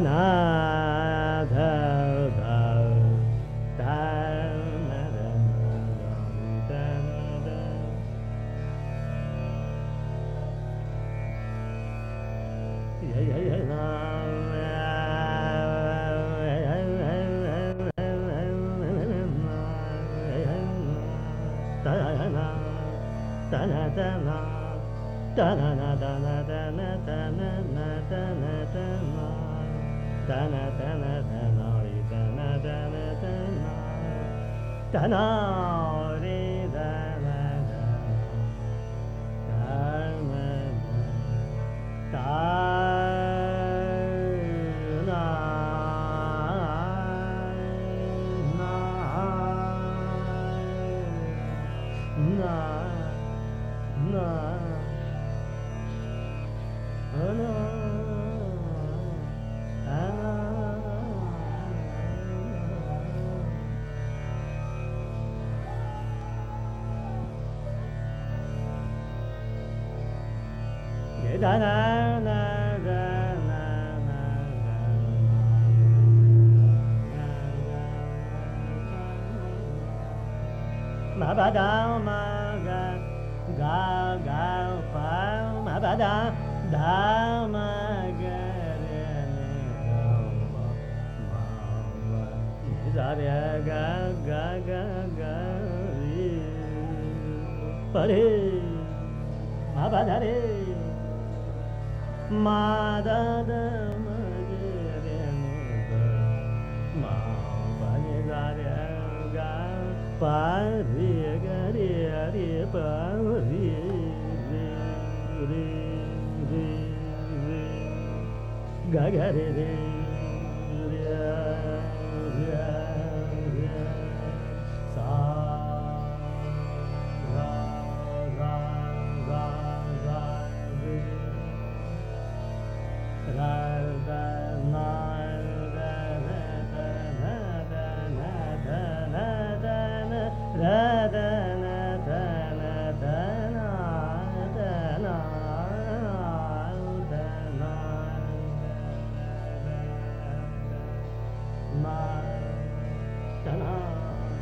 na Satana. ma ba da ma ga ga ga pa ma ba da da ma ga re ne ga ma ma ma ni da re ga ga ga ga re pa re ma ba da re ಮಾದದ ಪಾರಿ ಗರಿ ಹರಿ ಪಾರಿ ರೇ ರೇ ರೇ ರೇ ಗಗರಿ ರೇ ರೇ ರೇ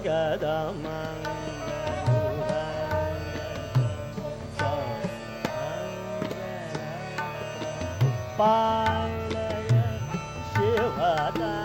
该当面说，说不。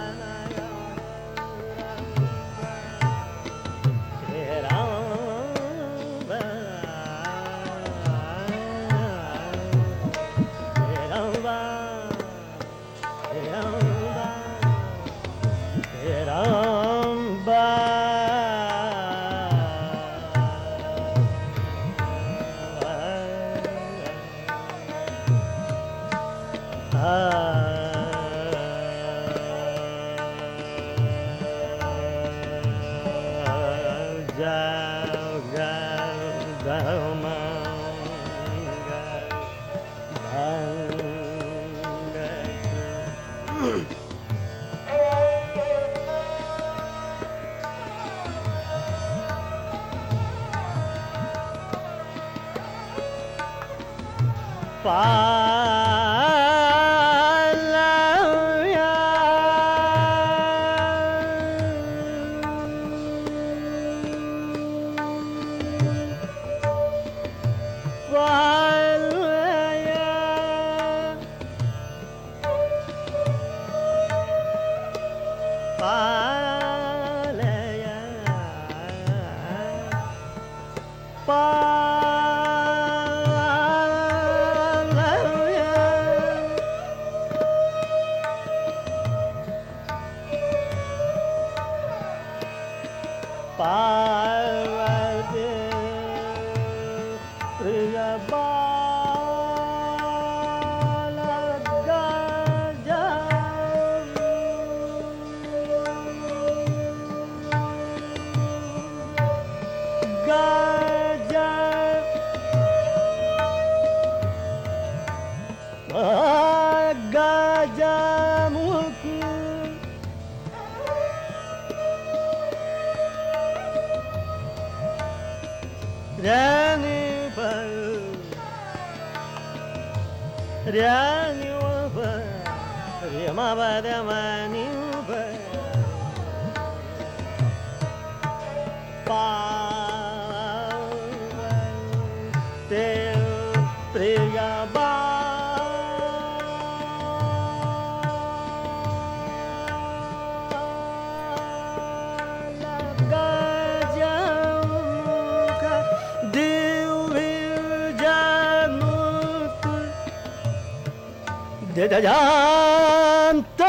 गजान्तक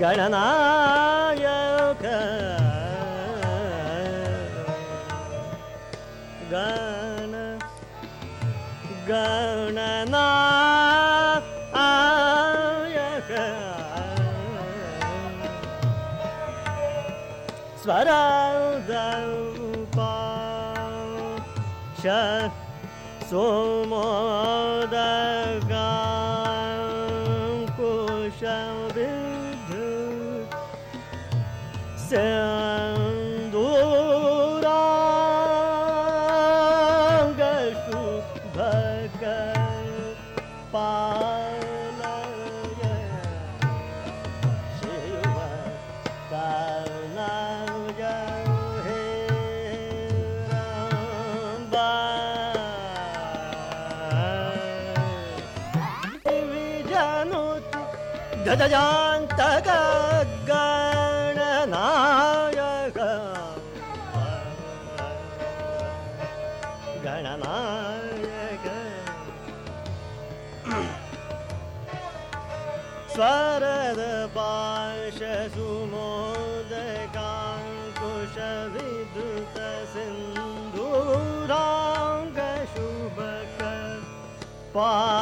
गणनायक। गण गणनायक। स्वरद सो गणनाय गणनाय गरपाशुभोदकाङ्कुश विदुत सिन्धुराङ्कशुभ पा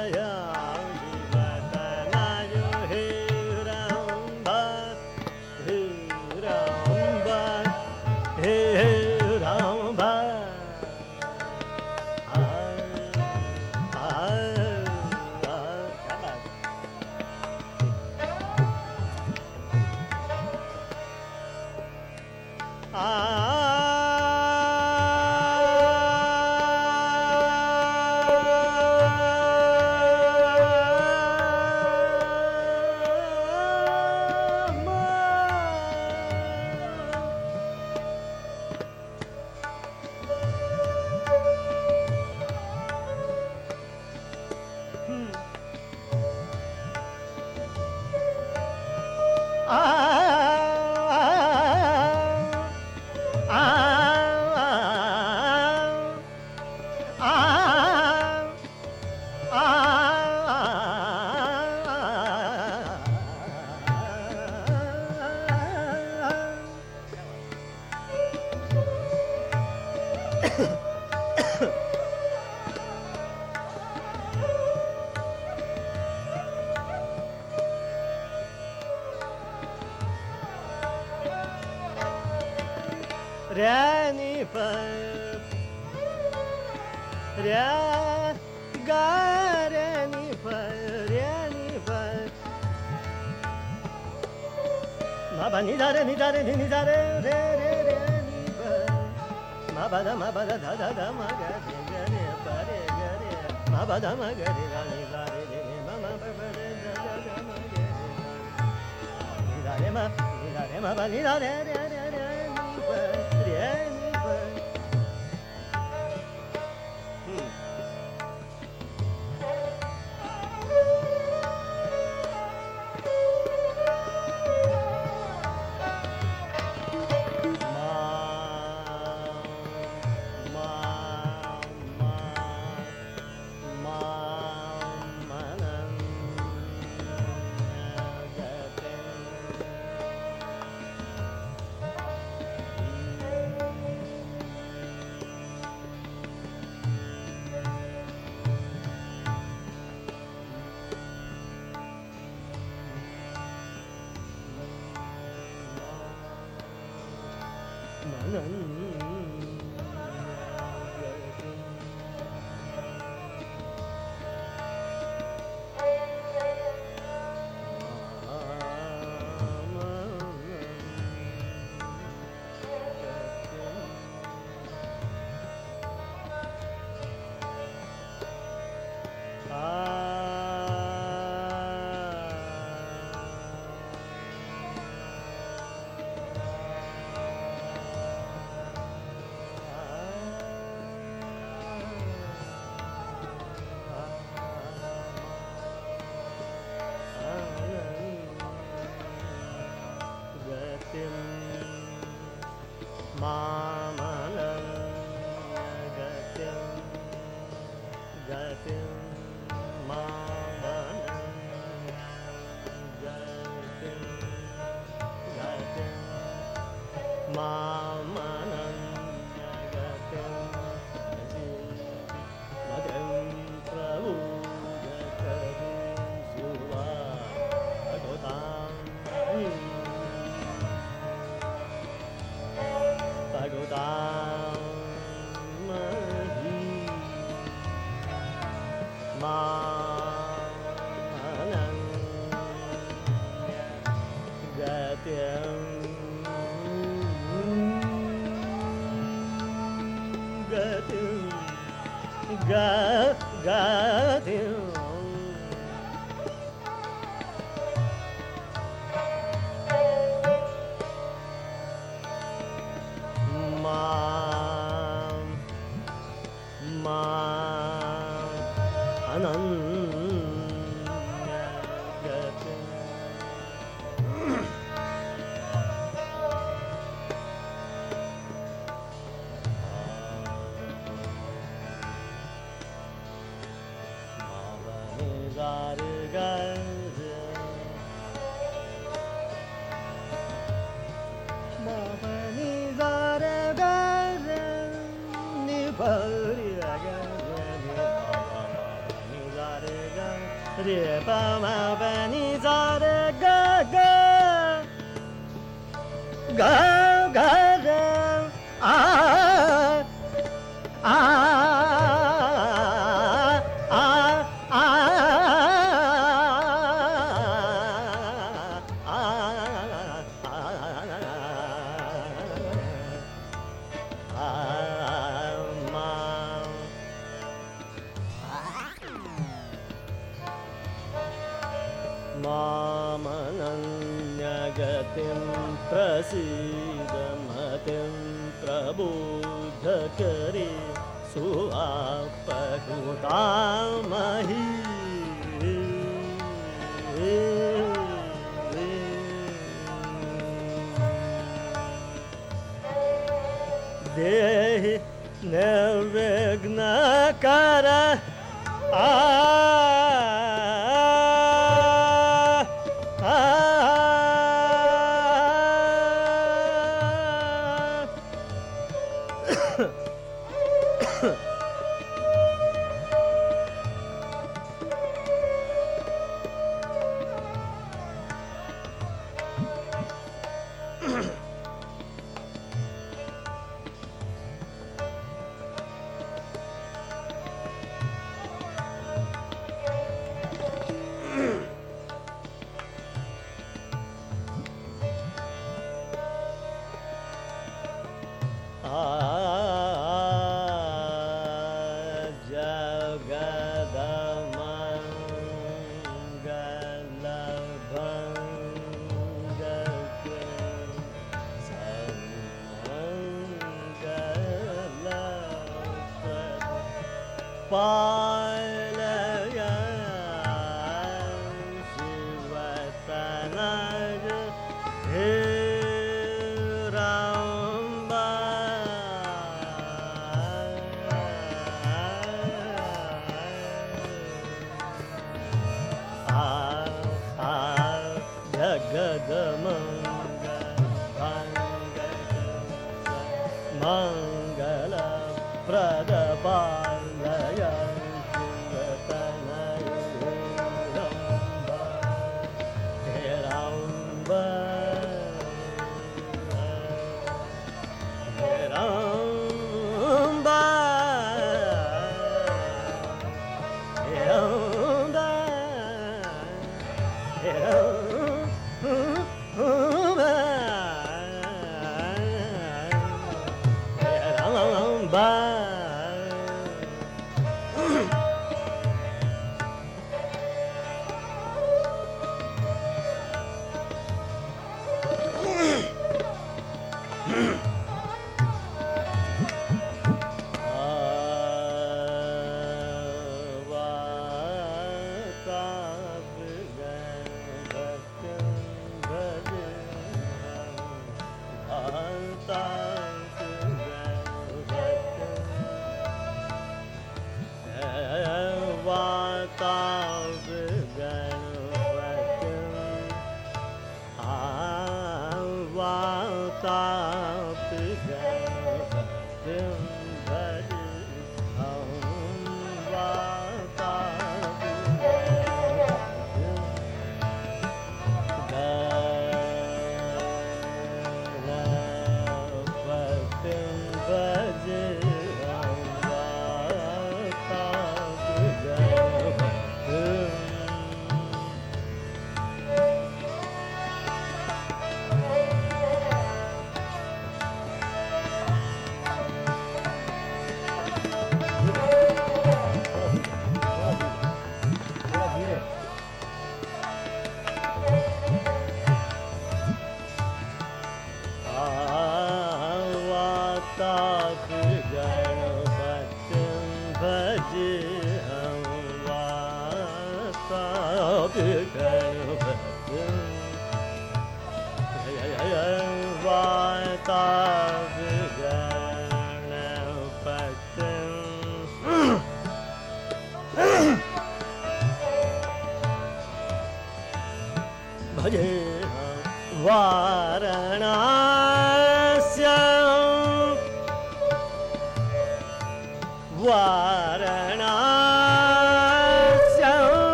रे नी प रे गा रे नी प रे नी प मा बा नी दा रे नी दा रे नी दा रे रे रे रे नी प मा बा दा मा बा दा दा दा दा मा गा रे गा रे प रे गा रे मा बा दा मा गा रे गा नी दा रे रे रे मा मा बा बा रे दा दा दा मा गा रे गा नी दा रे मा नी दा रे मा बा नी दा रे रे रे re अनम्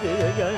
Hare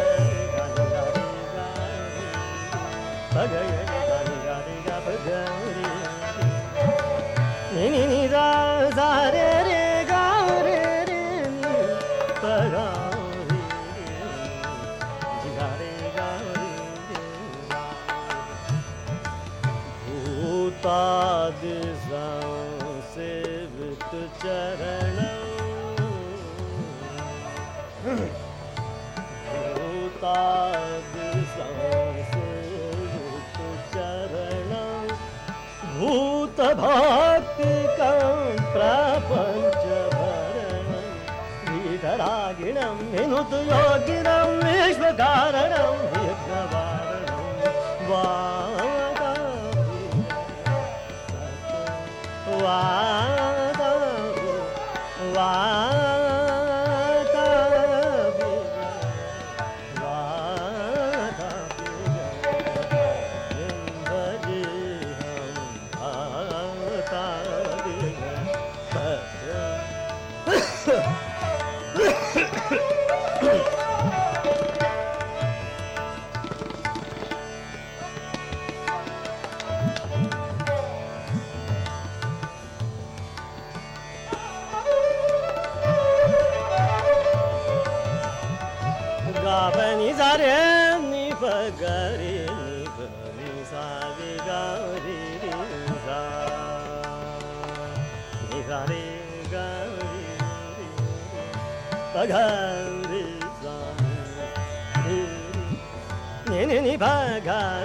ni ni ni za re उद्योगिनं विश्वकारणम् जगा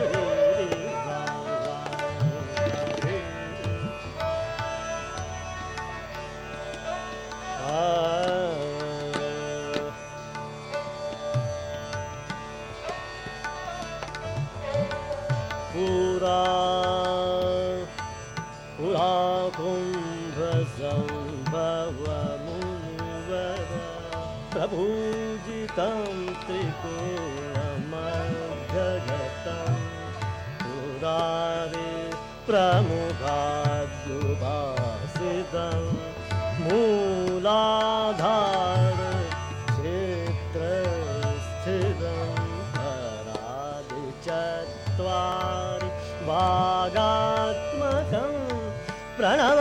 पूजितं त्रिपूर्ण पुरारे प्रमुखाद्युभासितं मूलाधार क्षेत्रस्थितं परादि चत्वारि भागात्मकं प्रणव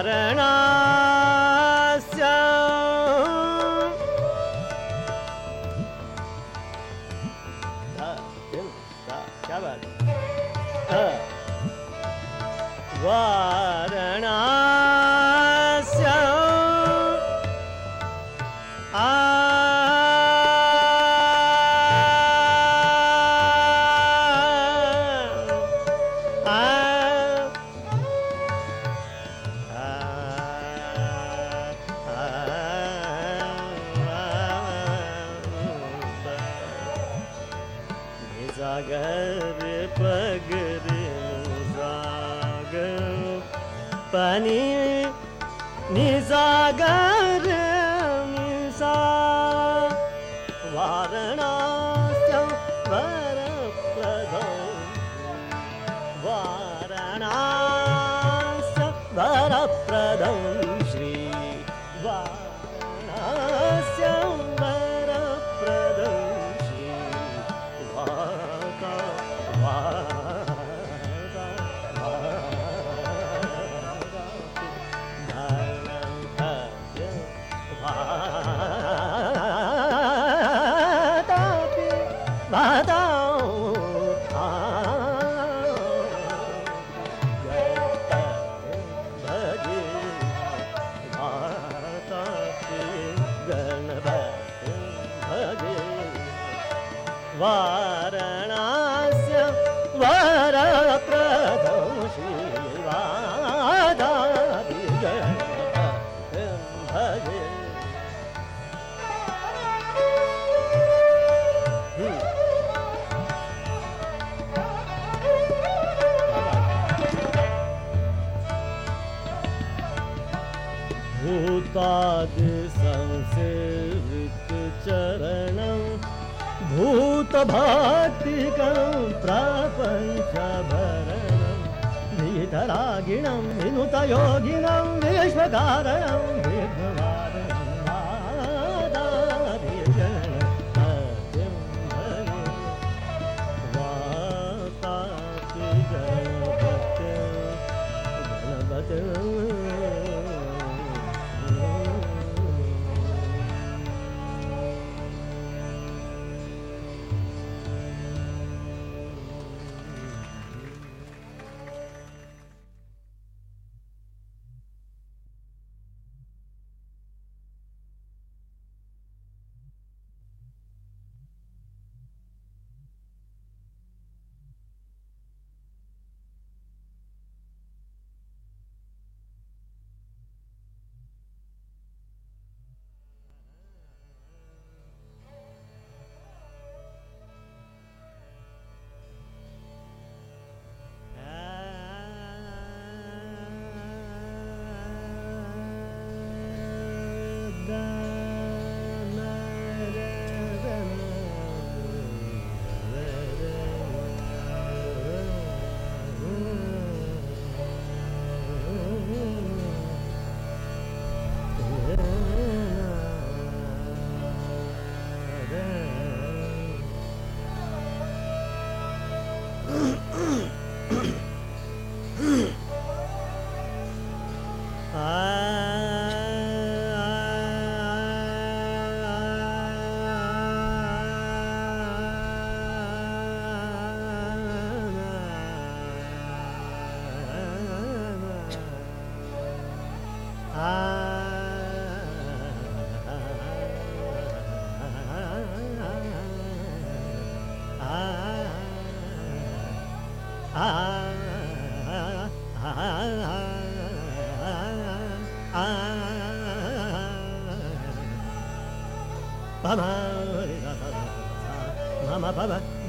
சரணா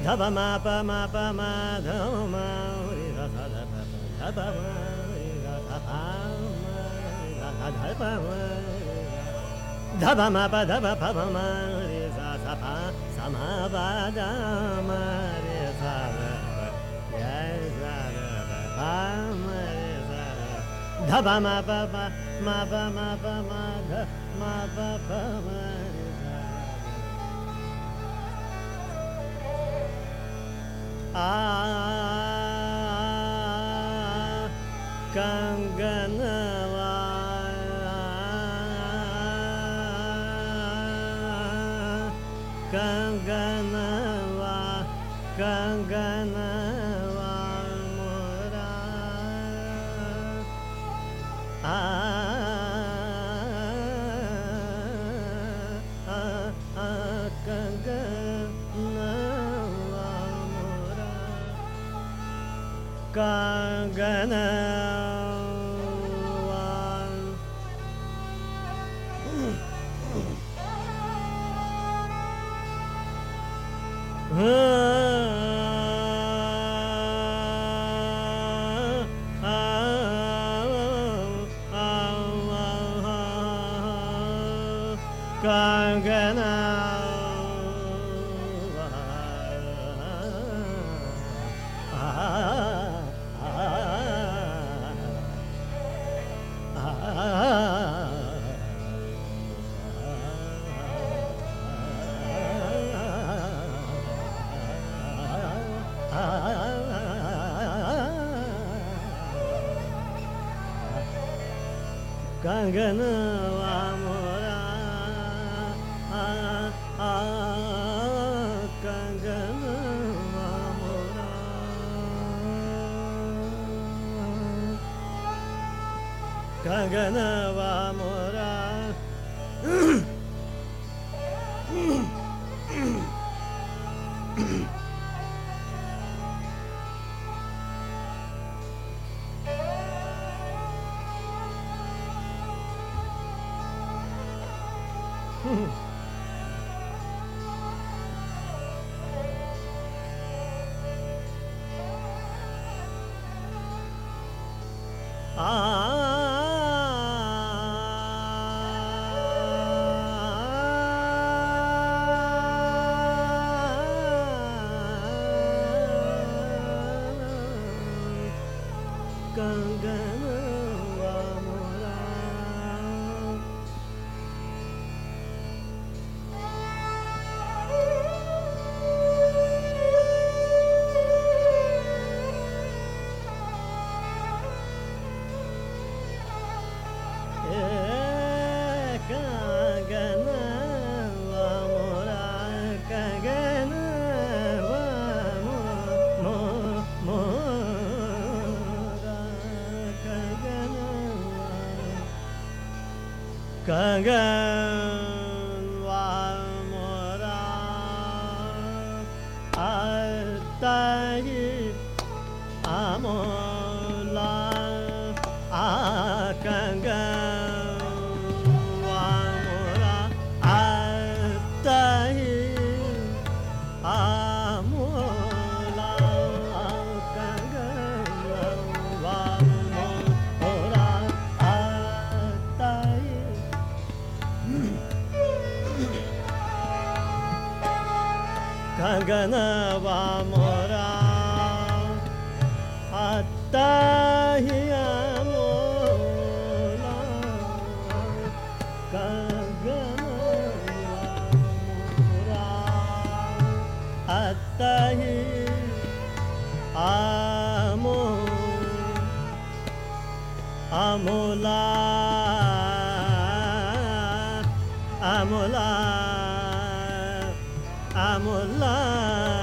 ಧಪ ಮಾಪ ಮಾಪ ಮಾಧವ ಮಾರಿ ರಥ ಧಪ ಧಪ ಮಾರಿ ರಥ ಧಪ ಧಪ ಮಾಪ ಧಪ ಪಪ ಮಾರಿ ಸ ಸಪ ಸಮವಾದ ಮಾರಿ ಸ ಜಯ ಸ ಧಪ ಮಾಪ ma dhava ma pa ma sa ma pa dha ma ri sa dha pa Kanganava Kanganava Gagana I'm alive.